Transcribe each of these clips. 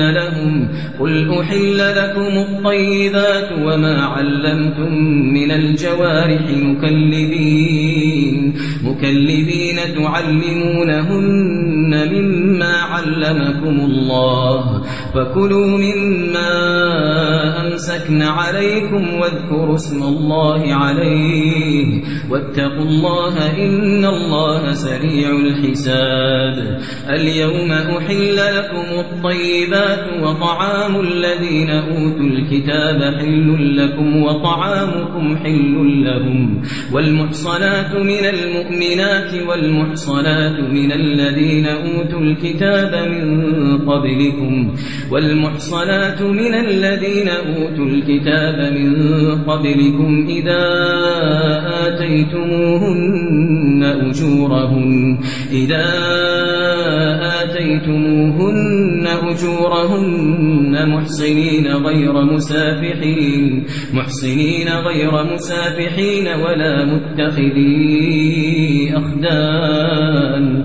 لهم. قل أحل لكم الطيبات وما علمتم من الجوارح مكلبين. مكلبين تعلمونهن مما علمكم الله فكلوا مما أمسكن عليكم واذكروا اسم الله عليه واتقوا الله إن الله سريع الحساب اليوم أحل لكم الطيبات وطعام الذين أوتوا الكتاب حل لكم وطعامكم حل لهم والمحصنات من المؤمنات والمحصنات من الذين أوتوا الكتاب من قبلكم والمحصنات من الذين أوتوا الكتاب من قبلكم إذا آتيتموهن أجورهن إذا آتيتموهن أجورهن محصنين غير مسافحين محصنين غير مسافحين ولا متخذي أخدان.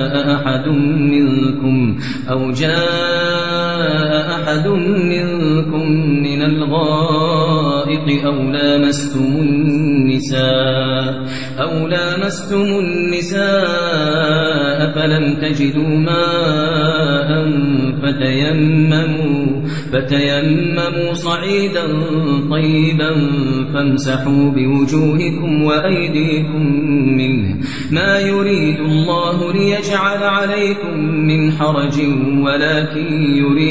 أحد منكم أو جاء أحد منكم من الغائط أو لامستم النساء أو لامستم النساء فلم تجدوا ماء فتيمموا فتيمموا صعيدا طيبا فامسحوا بوجوهكم وأيديكم منه ما يريد الله ليجعل عليكم من حرج ولكن يريد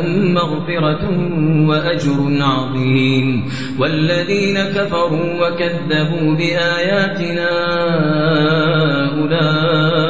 لهم مغفرة وأجر عظيم. والذين كفروا وكذبوا بآياتنا أولئك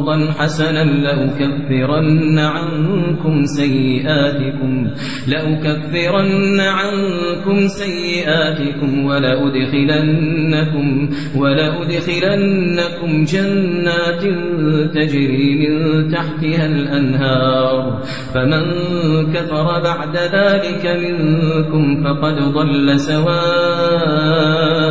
قرضا حسنا لأكفرن عنكم سيئاتكم لأكفرن عنكم سيئاتكم ولأدخلنكم ولأدخلنكم جنات تجري من تحتها الأنهار. فمن كفر بعد ذلك منكم فقد ضل سواء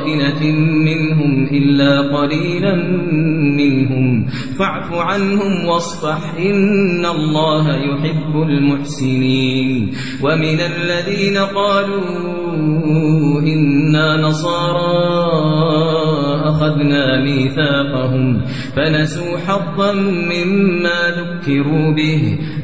خائنة منهم إلا قليلا منهم. فاعف عنهم واصفح إن الله يحب المحسنين. ومن الذين قالوا إنا نصارى أخذنا ميثاقهم. فنسوا حظا مما ذكروا به.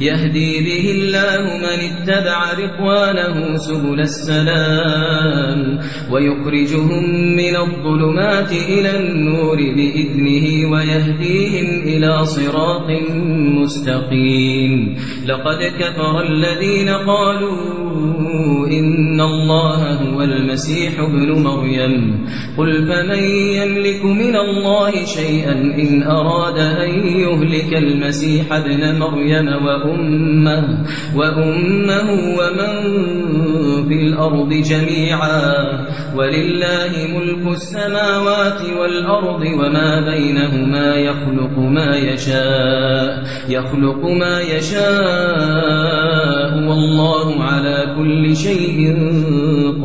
يهدي به الله من اتبع رضوانه سبل السلام ويخرجهم من الظلمات إلى النور بإذنه ويهديهم إلى صراط مستقيم. لقد كفر الذين قالوا إن الله هو المسيح ابن مريم. قل فمن يملك من الله شيئا إن أراد أن يهلك المسيح ابن مريم وأمه, وأمة ومن في الأرض جميعا. ولله ملك السماوات والأرض وما بينهما يخلق ما يشاء. يخلق ما يشاء والله على كل شيء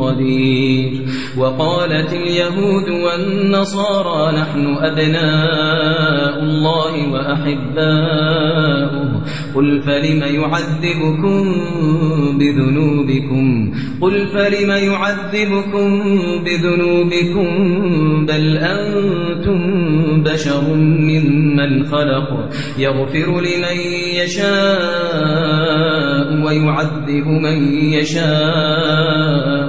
قدير. وقالت اليهود والنصارى نحن أبناء الله وأحباؤه. قل فلم يعذبكم بذنوبكم؟ قل فلم يعذبكم بذنوبكم؟ بل أنتم بشر ممن خلق. يغفر لمن يشاء ويعذب من يشاء.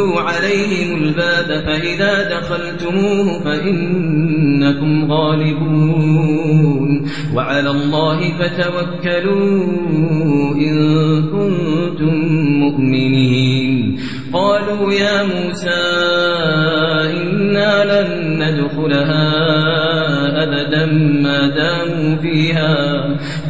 عليهم الباب فإذا دخلتموه فإنكم غالبون وعلى الله فتوكلوا إن كنتم مؤمنين. قالوا يا موسى إنا لن ندخلها أبدا ما داموا فيها.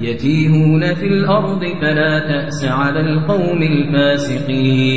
يتيهون في الأرض فلا تأس على القوم الفاسقين.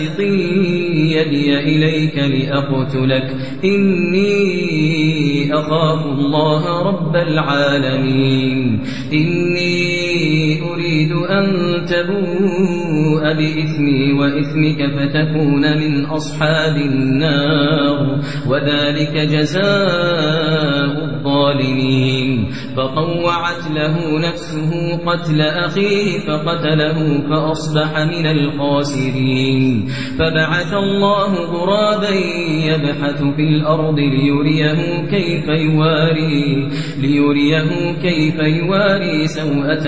يدي إليك لأقتلك. إني أخاف الله رب العالمين. إني أريد أن تبوء بإثمي وإثمك فتكون من أصحاب النار وذلك جزاء الظالمين. فطوعت له نفسه قتل أخيه فقتله فأصبح من الخاسرين. فبعث الله غرابا يبحث في الأرض ليريه كيف يواري ليريه كيف يواري سوءة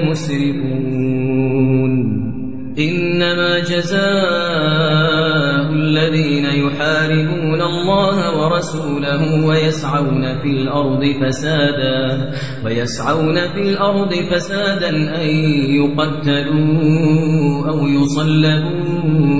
لمسرفون إنما جزاء الذين يحاربون الله ورسوله ويسعون في الأرض فسادا ويسعون في الأرض فسادا أن يقتلوا أو يصلبوا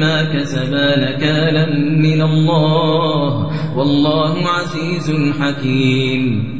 بما كسبا نكالا من الله. والله عزيز حكيم.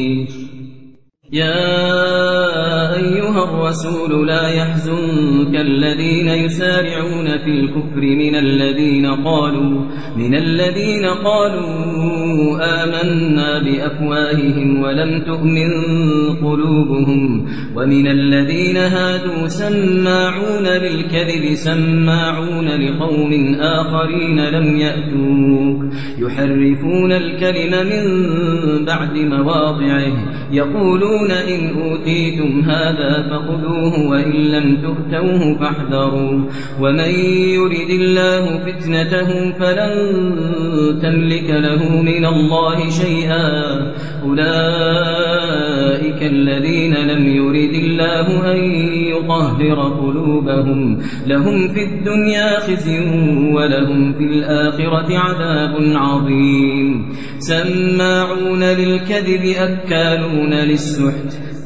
يا الرسول لا يحزنك الذين يسارعون في الكفر من الذين قالوا من الذين قالوا آمنا بأفواههم ولم تؤمن قلوبهم. ومن الذين هادوا سماعون للكذب سماعون لقوم آخرين لم يأتوك. يحرفون الكلم من بعد مواضعه. يقولون إن أوتيتم هذا فخذوه وإن لم تؤتوه فاحذروا. ومن يرد الله فتنته فلن تملك له من الله شيئا. أولئك الذين لم يرد الله أن يطهر قلوبهم. لهم في الدنيا خزي ولهم في الآخرة عذاب عظيم. سماعون للكذب أكالون للسحت.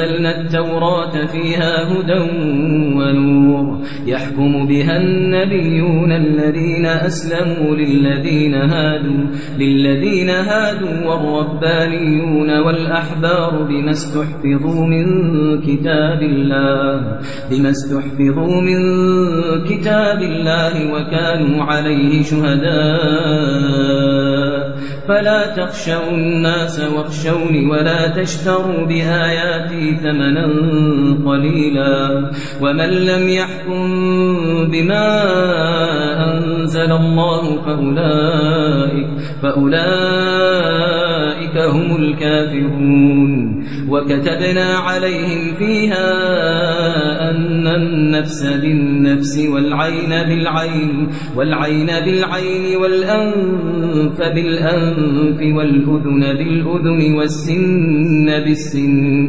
أنزلنا التوراة فيها هدى ونور. يحكم بها النبيون الذين أسلموا للذين هادوا للذين هادوا والربانيون والأحبار بما استحفظوا من كتاب الله بما استحفظوا من كتاب الله وكانوا عليه شهداء. فلا تخشوا الناس واخشوني ولا تشتروا بآياتي ثمنا قليلا ومن لم يحكم بما أنزل الله فأولئك, فأولئك هم الكافرون. وكتبنا عليهم فيها أن النفس بالنفس والعين بالعين والعين بالعين والأنف بالأنف والأذن بالأذن والسن بالسن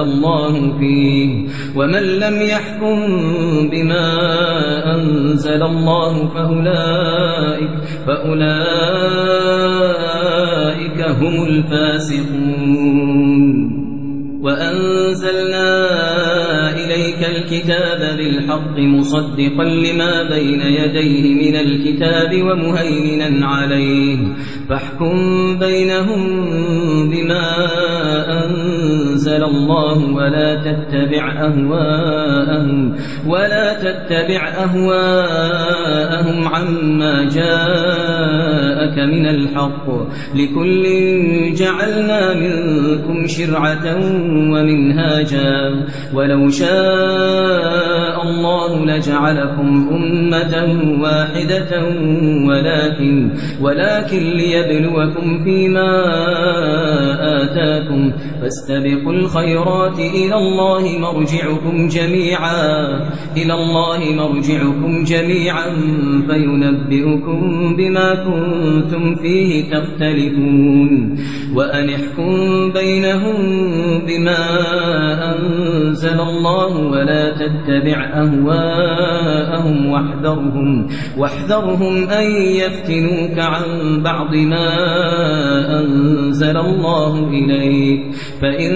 الله فيه. ومن لم يحكم بما أنزل الله فأولئك فأولئك هم الفاسقون. وأنزلنا إليك الكتاب بالحق مصدقا لما بين يديه من الكتاب ومهيمنا عليه. فاحكم بينهم بما أنزل الله ولا تتبع أهواءهم ولا تتبع أهواءهم عما جاءك من الحق. لكل جعلنا منكم شرعة ومنهاجا ولو شاء الله لجعلكم أمة واحدة ولكن ولكن ليبلوكم فيما آتاكم فاستبقوا الخيرات إلى الله مرجعكم جميعا إلى الله مرجعكم جميعا فينبئكم بما كنتم فيه تختلفون وأن احكم بينهم بما أنزل الله ولا تتبع أهواءهم واحذرهم واحذرهم أن يفتنوك عن بعض ما أنزل الله إليك. فإن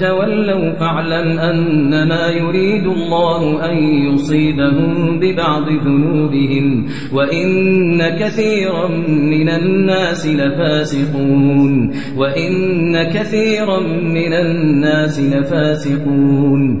تولوا فاعلم أنما يريد الله أن يصيبهم ببعض ذنوبهم وإن كثيرا من الناس لفاسقون وإن كثيرا من الناس لفاسقون.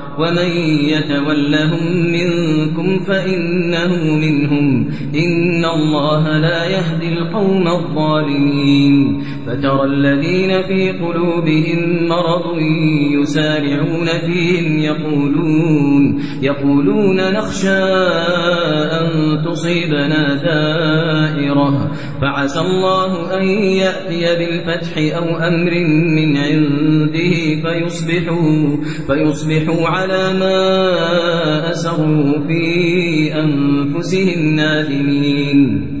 ومن يتولهم منكم فإنه منهم. إن الله لا يهدي القوم الظالمين. فترى الذين في قلوبهم مرض يسارعون فيهم يقولون يقولون نخشى أن تصيبنا دائرة. فعسى الله أن يأتي بالفتح أو أمر من عنده فيصبحوا, فيصبحوا على ما أسروا في أنفسهم نادمين.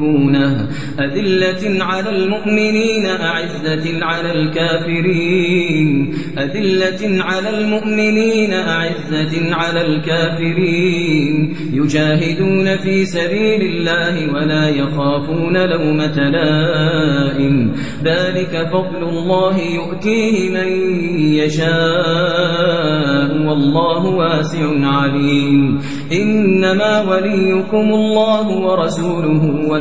يحبونه. أذلة على المؤمنين أعزة على الكافرين. أذلة على المؤمنين أعزة على الكافرين. يجاهدون في سبيل الله ولا يخافون لومة لائم. ذلك فضل الله يؤتيه من يشاء والله واسع عليم. إنما وليكم الله ورسوله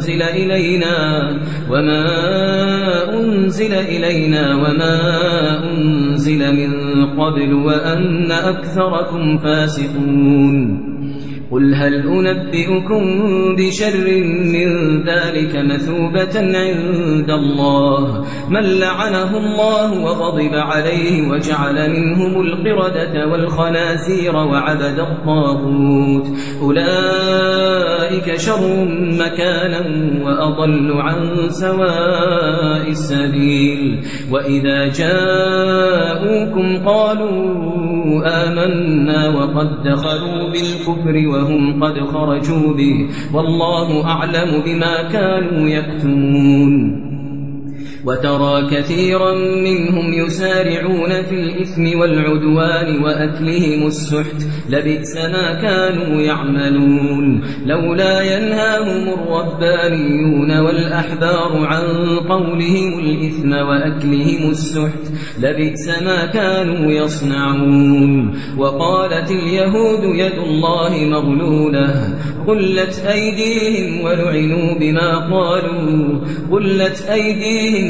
أنزل إلينا وما أنزل إلينا وما أنزل من قبل وأن أكثركم فاسقون. قل هل أنبئكم بشر من ذلك مثوبة عند الله من لعنه الله وغضب عليه وجعل منهم القردة والخنازير وعبد الطاغوت أولئك شر مكانا وأضل عن سواء السبيل وإذا جاءوكم قالوا آمنا وقد دخلوا بالكفر وهم قد خرجوا به. والله أعلم بما كانوا يكتمون. وترى كثيرا منهم يسارعون في الإثم والعدوان وأكلهم السحت لبئس ما كانوا يعملون. لولا ينهاهم الربانيون والأحبار عن قولهم الإثم وأكلهم السحت لبئس ما كانوا يصنعون. وقالت اليهود يد الله مغلولة قلت أيديهم ولعنوا بما قالوا قلت أيديهم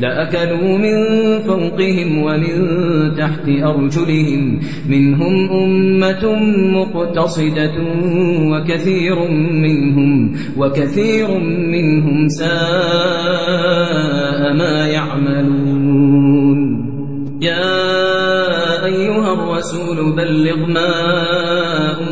لأكلوا من فوقهم ومن تحت أرجلهم. منهم أمة مقتصدة وكثير منهم وكثير منهم ساء ما يعملون. يا أيها الرسول بلغ ما أنزل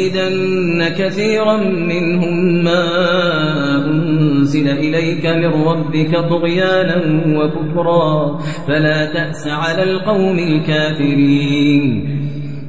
وليزيدن كثيرا منهم ما أنزل إليك من ربك طغيانا وكفرا. فلا تأس على القوم الكافرين.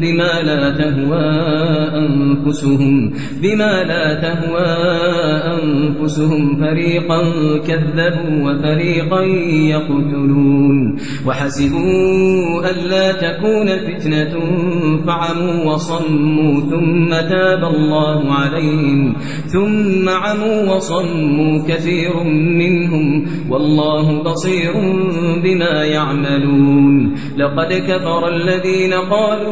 بما لا تهوى أنفسهم بما لا تهوى أنفسهم. فريقا كذبوا وفريقا يقتلون. وحسبوا ألا تكون فتنة فعموا وصموا. ثم تاب الله عليهم ثم عموا وصموا كثير منهم. والله بصير بما يعملون. لقد كفر الذين قالوا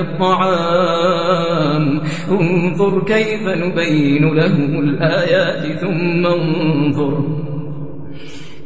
الطعام. انظر كيف نبين لهم الآيات ثم انظر.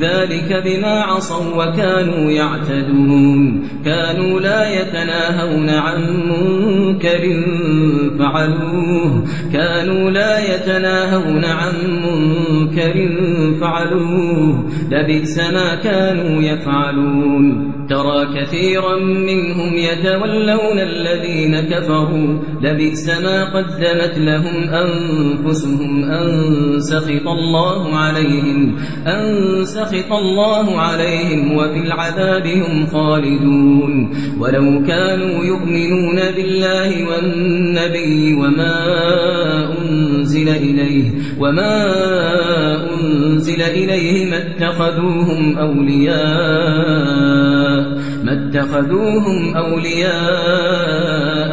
ذلك بما عصوا وكانوا يعتدون. كانوا لا يتناهون عن منكر فعلوه. كانوا لا يتناهون عن منكر فعلوه. لبئس ما كانوا يفعلون. ترى كثيرا منهم يتولون الذين كفروا. لبئس ما قدمت لهم أنفسهم أن سخط الله عليهم أن سخط الله عليهم وفي العذاب هم خالدون. ولو كانوا يؤمنون بالله والنبي وما أنزل إليه وما أنزل إليه ما اتخذوهم أولياء ما اتخذوهم أولياء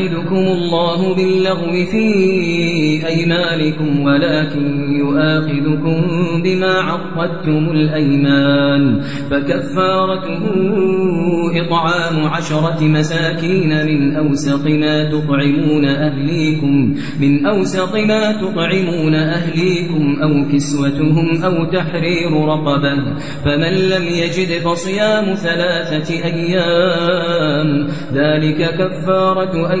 يؤاخذكم الله باللغو في أيمانكم ولكن يؤاخذكم بما عقدتم الأيمان. فكفارته إطعام عشرة مساكين من أوسط ما تطعمون أهليكم من أوسط ما تطعمون أهليكم أو كسوتهم أو تحرير رقبة. فمن لم يجد فصيام ثلاثة أيام ذلك كفارة كفارة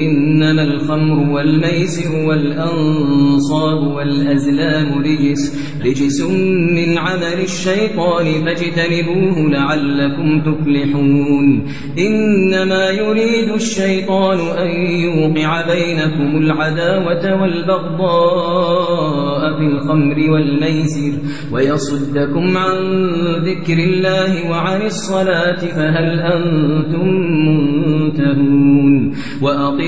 إنما الخمر والميسر والأنصاب والأزلام رجس رجس من عمل الشيطان فاجتنبوه لعلكم تفلحون. إنما يريد الشيطان أن يوقع بينكم العداوة والبغضاء في الخمر والميسر ويصدكم عن ذكر الله وعن الصلاة فهل أنتم منتهون؟ وأطيعوا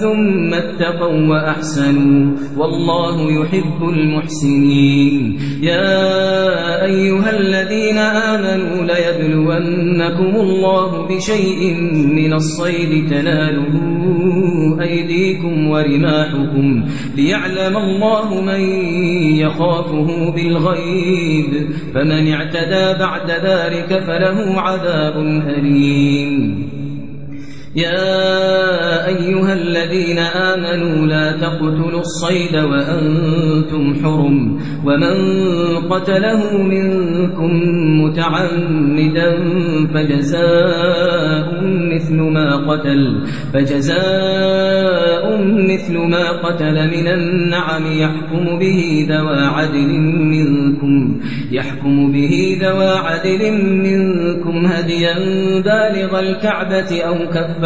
ثم اتقوا وأحسنوا والله يحب المحسنين. يا أيها الذين آمنوا ليبلونكم الله بشيء من الصيد تناله أيديكم ورماحكم ليعلم الله من يخافه بالغيب. فمن اعتدى بعد ذلك فله عذاب أليم. يا أيها الذين آمنوا لا تقتلوا الصيد وأنتم حرم ومن قتله منكم متعمدا فجزاء مثل ما قتل فجزاء مثل ما قتل من النعم يحكم به ذوى عدل منكم يحكم به ذوى عدل منكم هديا بالغ الكعبة أو كفارا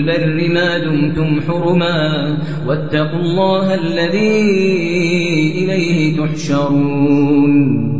البر ما دمتم حرما واتقوا الله الذي إليه تحشرون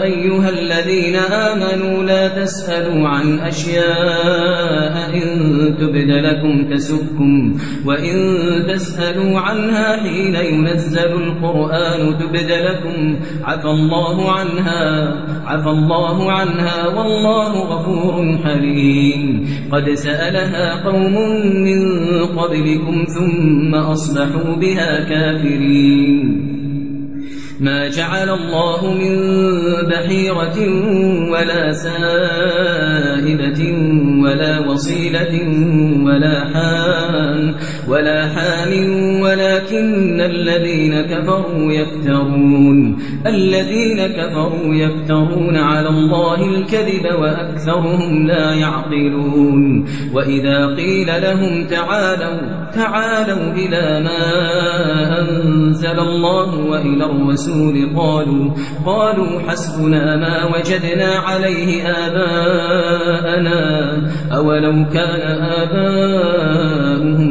أيها الذين آمنوا لا تسألوا عن أشياء إن تبد لكم تسكم وإن تسألوا عنها حين ينزل القرآن تبد لكم عفى الله عنها عفى الله عنها والله غفور حليم. قد سألها قوم من قبلكم ثم أصبحوا بها كافرين. ما جعل الله من بحيرة ولا سائبة ولا وصيلة ولا حام ولا حام ولكن الذين كفروا يفترون الذين كفروا يفترون على الله الكذب وأكثرهم لا يعقلون وإذا قيل لهم تعالوا تعالوا إلى ما أنزل الله وإلى الرسول قالوا قالوا حسبنا ما وجدنا عليه آباءنا أولو كان آباؤهم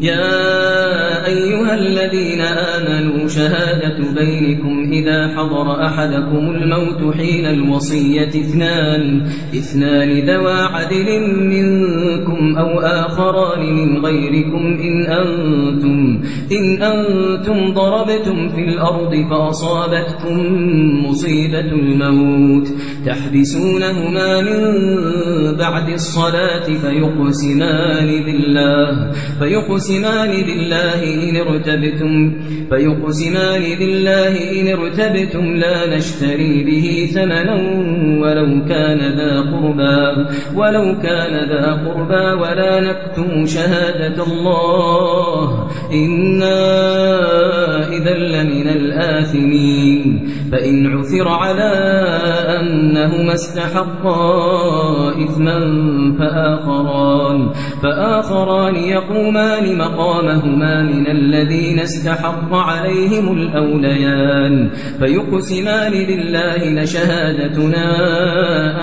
يا أيها الذين آمنوا شهادة بينكم إذا حضر أحدكم الموت حين الوصية اثنان اثنان ذوى عدل منكم أو آخران من غيركم إن أنتم, إن أنتم ضربتم في الأرض فأصابتكم مصيبة الموت. تحبسونهما من بعد الصلاة فيقسمان بالله فيقسمان فيقسمان بالله إن ارتبتم فيقسمان بالله إن ارتبتم لا نشتري به ثمنا ولو كان ذا قربا ولو كان ذا قربا ولا نكتم شهادة الله. إنا إذا لمن الآثمين. فإن عثر على أنهما استحقا إثما فآخران فآخران يقومان مقامهما من الذين استحق عليهم الأوليان. فيقسمان بالله لشهادتنا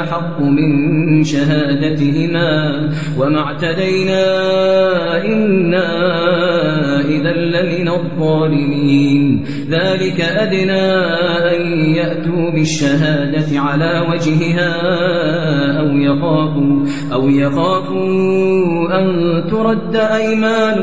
أحق من شهادتهما. وما اعتدينا إنا إذا لمن الظالمين. ذلك أدنى أن يأتوا بالشهادة على وجهها أو يخافوا, أو يخافوا أن ترد أيمان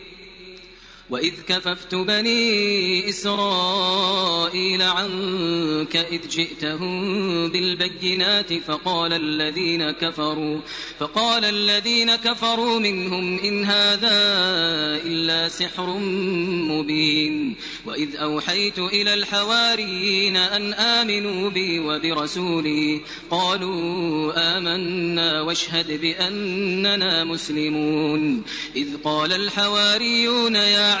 وإذ كففت بني إسرائيل عنك إذ جئتهم بالبينات فقال الذين كفروا فقال الذين كفروا منهم إن هذا إلا سحر مبين وإذ أوحيت إلى الحواريين أن آمنوا بي وبرسولي قالوا آمنا واشهد بأننا مسلمون إذ قال الحواريون يا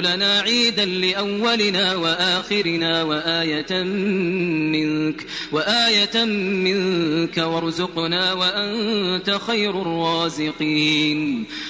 لنا عيدا لأولنا وآخرنا وآية منك وآية منك وارزقنا وأنت خير الرازقين.